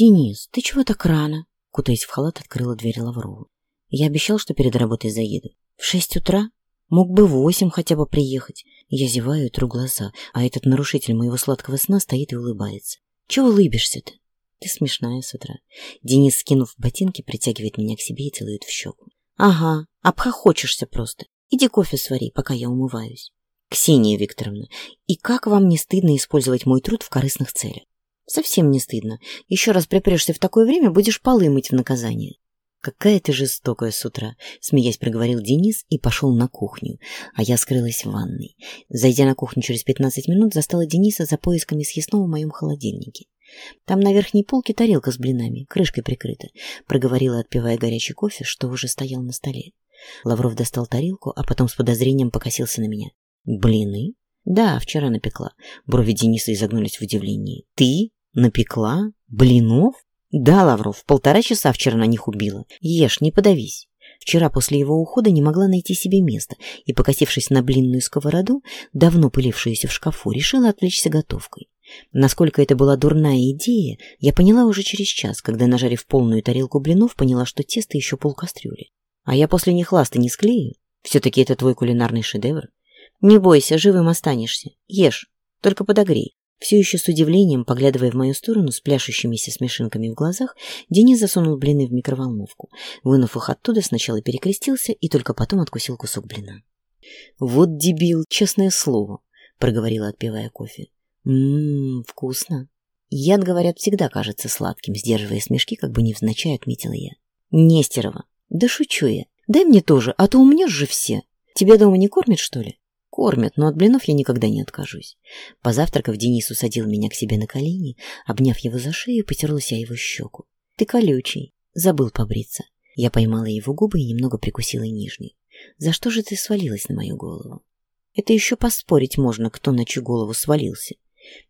«Денис, ты чего так рано?» Кутаясь в халат, открыла дверь Лаврову. «Я обещал, что перед работой заеду. В шесть утра? Мог бы в восемь хотя бы приехать. Я зеваю и тру глаза, а этот нарушитель моего сладкого сна стоит и улыбается. Чего улыбишься-то? Ты смешная с утра. Денис, скинув ботинки, притягивает меня к себе и целует в щеку. Ага, обхохочешься просто. Иди кофе свари, пока я умываюсь. Ксения Викторовна, и как вам не стыдно использовать мой труд в корыстных целях? Совсем не стыдно. Еще раз припрешься в такое время, будешь полы мыть в наказание. «Какая ты жестокая с утра!» — смеясь проговорил Денис и пошел на кухню, а я скрылась в ванной. Зайдя на кухню через пятнадцать минут, застала Дениса за поисками съестного в моем холодильнике. «Там на верхней полке тарелка с блинами, крышкой прикрыта», — проговорила, отпивая горячий кофе, что уже стоял на столе. Лавров достал тарелку, а потом с подозрением покосился на меня. «Блины?» Да, вчера напекла. Брови Дениса изогнулись в удивлении. Ты напекла блинов? Да, Лавров, полтора часа вчера на них убила. Ешь, не подавись. Вчера после его ухода не могла найти себе места и, покосившись на блинную сковороду, давно пылившуюся в шкафу, решила отвлечься готовкой. Насколько это была дурная идея, я поняла уже через час, когда, нажарив полную тарелку блинов, поняла, что тесто еще полкастрюли. А я после них ласты не склею. Все-таки это твой кулинарный шедевр. «Не бойся, живым останешься. Ешь, только подогрей». Все еще с удивлением, поглядывая в мою сторону с пляшущимися смешинками в глазах, Денис засунул блины в микроволновку. Вынув их оттуда, сначала перекрестился и только потом откусил кусок блина. «Вот дебил, честное слово», — проговорила, отпивая кофе. «Ммм, вкусно». Яд, говорят, всегда кажется сладким, сдерживая смешки, как бы невзначай отметила я. «Нестерова, да шучу я. Дай мне тоже, а то умнешь же все. Тебя дома не кормят, что ли?» Кормят, но от блинов я никогда не откажусь. Позавтракав, Денис усадил меня к себе на колени, обняв его за шею, потерлась я его щеку. «Ты колючий. Забыл побриться». Я поймала его губы и немного прикусила нижнюю. «За что же ты свалилась на мою голову?» «Это еще поспорить можно, кто на чью голову свалился».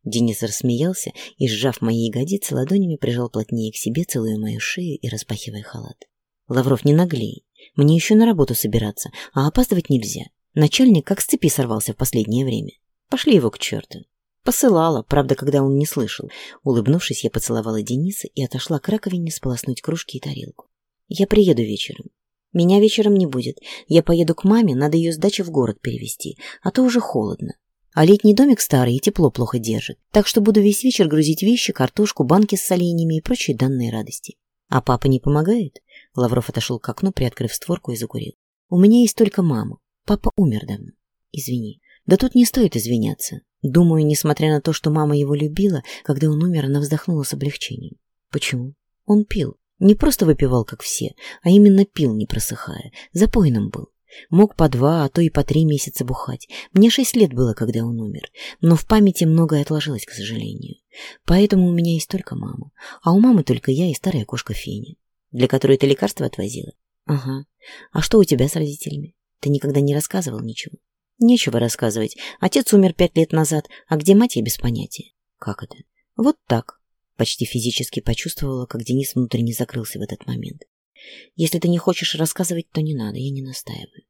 Денис рассмеялся и, сжав мои ягодицы, ладонями прижал плотнее к себе, целуя мою шею и распахивая халат. «Лавров, не наглей. Мне еще на работу собираться, а опаздывать нельзя. Начальник как с цепи сорвался в последнее время. Пошли его к черту. Посылала, правда, когда он не слышал. Улыбнувшись, я поцеловала Дениса и отошла к раковине сполоснуть кружки и тарелку. Я приеду вечером. Меня вечером не будет. Я поеду к маме, надо ее с в город перевести, а то уже холодно. А летний домик старый и тепло плохо держит, так что буду весь вечер грузить вещи, картошку, банки с соленьями и прочие данные радости. А папа не помогает? Лавров отошел к окну, приоткрыв створку и закурил. У меня есть только мама. Папа умер давно. Извини. Да тут не стоит извиняться. Думаю, несмотря на то, что мама его любила, когда он умер, она вздохнула с облегчением. Почему? Он пил. Не просто выпивал, как все, а именно пил, не просыхая. Запойным был. Мог по два, а то и по три месяца бухать. Мне шесть лет было, когда он умер. Но в памяти многое отложилось, к сожалению. Поэтому у меня есть только мама. А у мамы только я и старая кошка Феня, для которой ты лекарство отвозила. Ага. А что у тебя с родителями? Ты никогда не рассказывал ничего. Нечего рассказывать. Отец умер пять лет назад, а где мать я без понятия. Как это? Вот так. Почти физически почувствовала, как Денис внутренне закрылся в этот момент. Если ты не хочешь рассказывать, то не надо, я не настаиваю.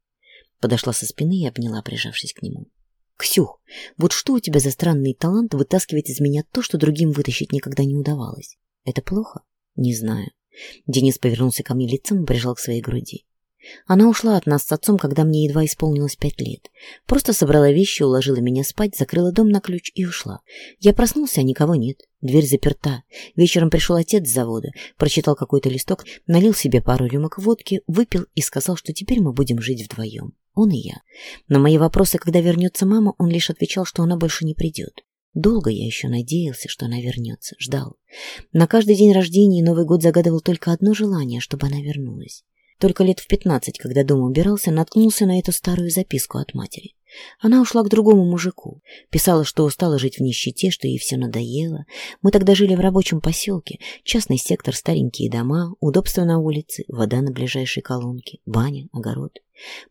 Подошла со спины и обняла, прижавшись к нему. «Ксюх, вот что у тебя за странный талант вытаскивать из меня то, что другим вытащить никогда не удавалось? Это плохо? Не знаю». Денис повернулся ко мне лицом и прижал к своей груди. Она ушла от нас с отцом, когда мне едва исполнилось пять лет. Просто собрала вещи, уложила меня спать, закрыла дом на ключ и ушла. Я проснулся, а никого нет. Дверь заперта. Вечером пришел отец с завода, прочитал какой-то листок, налил себе пару рюмок водки, выпил и сказал, что теперь мы будем жить вдвоем. Он и я. На мои вопросы, когда вернется мама, он лишь отвечал, что она больше не придет. Долго я еще надеялся, что она вернется, ждал. На каждый день рождения и Новый год загадывал только одно желание, чтобы она вернулась. Только лет в пятнадцать, когда дома убирался, наткнулся на эту старую записку от матери. Она ушла к другому мужику, писала, что устала жить в нищете, что ей все надоело. Мы тогда жили в рабочем поселке, частный сектор, старенькие дома, удобства на улице, вода на ближайшей колонке, баня, огород.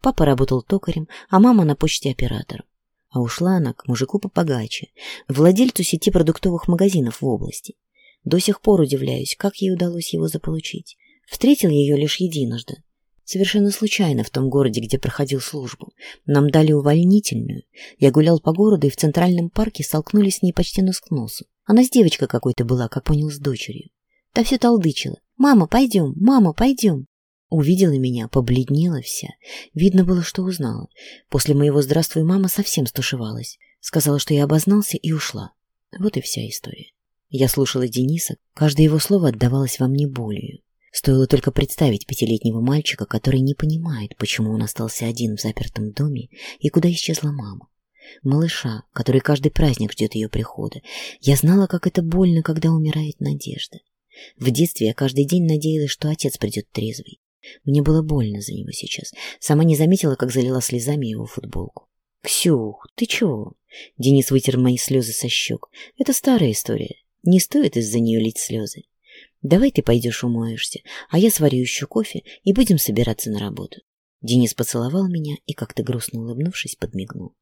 Папа работал токарем, а мама на почте оператором. А ушла она к мужику попогаче, владельцу сети продуктовых магазинов в области. До сих пор удивляюсь, как ей удалось его заполучить. Встретил ее лишь единожды. Совершенно случайно в том городе, где проходил службу. Нам дали увольнительную. Я гулял по городу и в центральном парке столкнулись с ней почти нос к носу. Она с девочкой какой-то была, как понял, с дочерью. Та все толдычила. «Мама, пойдем! Мама, пойдем!» Увидела меня, побледнела вся. Видно было, что узнала. После моего «здравствуй, мама» совсем стушевалась. Сказала, что я обознался и ушла. Вот и вся история. Я слушала Дениса, каждое его слово отдавалось во мне болью. Стоило только представить пятилетнего мальчика, который не понимает, почему он остался один в запертом доме и куда исчезла мама. Малыша, который каждый праздник ждет ее прихода. Я знала, как это больно, когда умирает надежда. В детстве я каждый день надеялась, что отец придет трезвый. Мне было больно за него сейчас. Сама не заметила, как залила слезами его футболку. «Ксюх, ты чего?» Денис вытер мои слезы со щек. «Это старая история. Не стоит из-за нее лить слезы. Давай ты пойдешь умоешься, а я сварю еще кофе и будем собираться на работу. Денис поцеловал меня и, как-то грустно улыбнувшись, подмигнул.